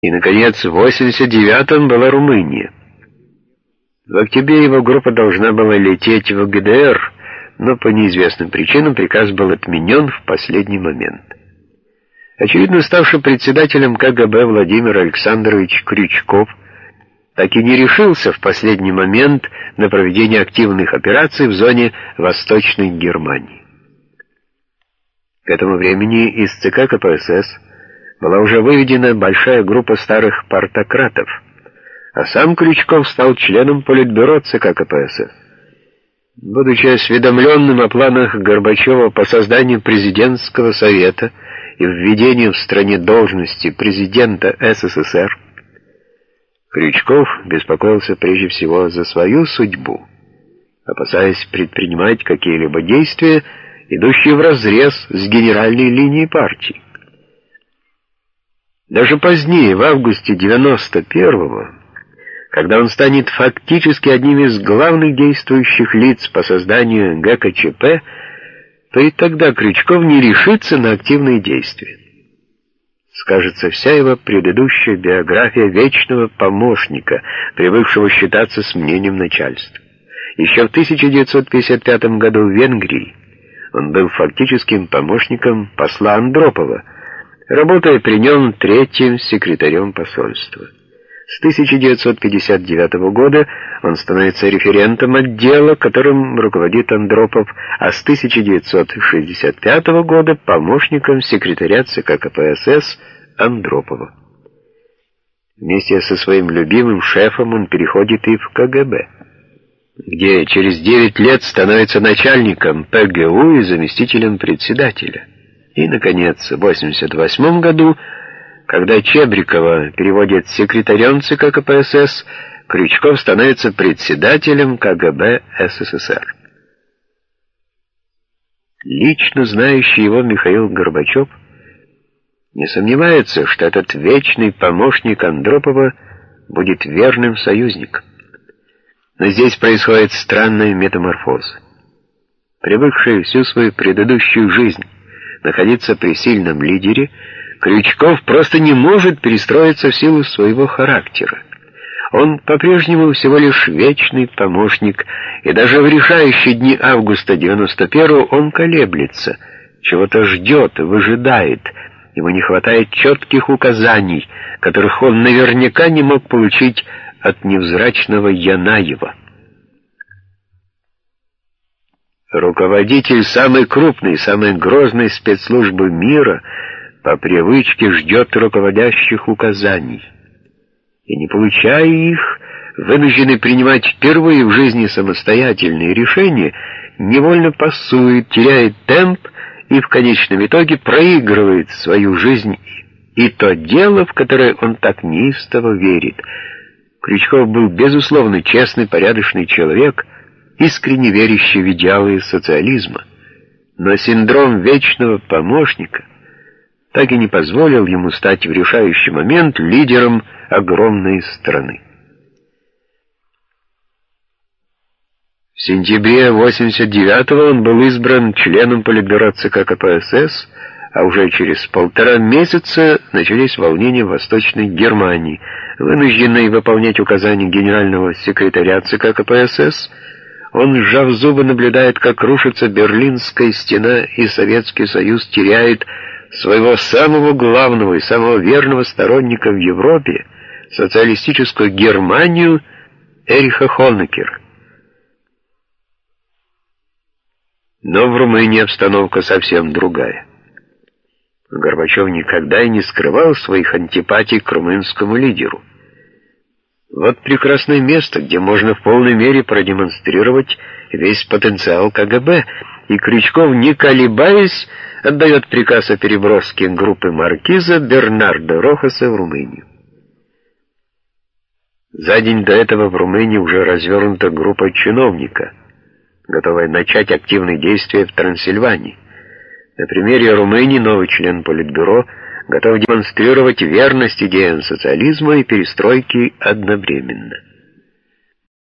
И, наконец, в 89-м была Румыния. В октябре его группа должна была лететь в ГДР, но по неизвестным причинам приказ был отменен в последний момент. Очевидно, ставший председателем КГБ Владимир Александрович Крючков так и не решился в последний момент на проведение активных операций в зоне Восточной Германии. К этому времени из ЦК КПСС была уже выведена большая группа старых партократов, а сам Крючков стал членом Политбюро ЦК КПСС. Будучи осведомленным о планах Горбачева по созданию президентского совета и введению в стране должности президента СССР, Крючков беспокоился прежде всего за свою судьбу, опасаясь предпринимать какие-либо действия, идущие вразрез с генеральной линией партии. Даже позднее, в августе 91-го, когда он станет фактически одним из главных действующих лиц по созданию ГКЧП, то и тогда Крючков не решится на активные действия. Скажется вся его предыдущая биография вечного помощника, привыкшего считаться с мнением начальства. Еще в 1955 году в Венгрии он был фактическим помощником посла Андропова, работая при нем третьим секретарем посольства. С 1959 года он становится референтом отдела, которым руководит Андропов, а с 1965 года помощником секретаря ЦК КПСС Андропова. Вместе со своим любимым шефом он переходит и в КГБ, где через 9 лет становится начальником ПГУ и заместителем председателя. И, наконец, в 1988 году, когда Чебрикова переводит секретарем ЦК КПСС, Крючков становится председателем КГБ СССР. Лично знающий его Михаил Горбачев не сомневается, что этот вечный помощник Андропова будет верным союзником. Но здесь происходит странная метаморфоза. Привыкший всю свою предыдущую жизнь находиться при сильном лидере, Крючков просто не может перестроиться в силу своего характера. Он по-прежнему всего лишь вечный помощник, и даже в решающие дни августа 91-го он колеблется, чего-то ждет, выжидает. Ему не хватает четких указаний, которых он наверняка не мог получить от невзрачного Янаева. Руководитель самой крупной, самой грозной спецслужбы мира по привычке ждет руководящих указаний. И не получая их, вынужденный принимать впервые в жизни самостоятельные решения, невольно пасует, теряет темп и в конечном итоге проигрывает свою жизнь и то дело, в которое он так неистово верит. Крючков был, безусловно, честный, порядочный человек — искренне верящий в идеалы социализма, но синдром вечного помощника так и не позволил ему стать в решающий момент лидером огромной страны. В сентябре 89-го он был избран членом Политбюро ЦК КПСС, а уже через полтора месяца начались волнения в Восточной Германии. Вынужденный выполнять указания генерального секретаря ЦК КПСС, он, сжав зубы, наблюдает, как рушится Берлинская стена, и Советский Союз теряет своего самого главного и самого верного сторонника в Европе, социалистическую Германию Эриха Хонекера. Но в Румынии обстановка совсем другая. Горбачев никогда и не скрывал своих антипатий к румынскому лидеру. Вот прекрасное место, где можно в полной мере продемонстрировать весь потенциал КГБ, и Крючков, не колебаясь, отдает приказ о переброске группы маркиза Бернардо Рохаса в Румынию. За день до этого в Румынии уже развернута группа чиновника, готовая начать активные действия в Трансильвании. На примере Румынии новый член Политбюро – готов демонстрировать верность идеям социализма и перестройки одновременно.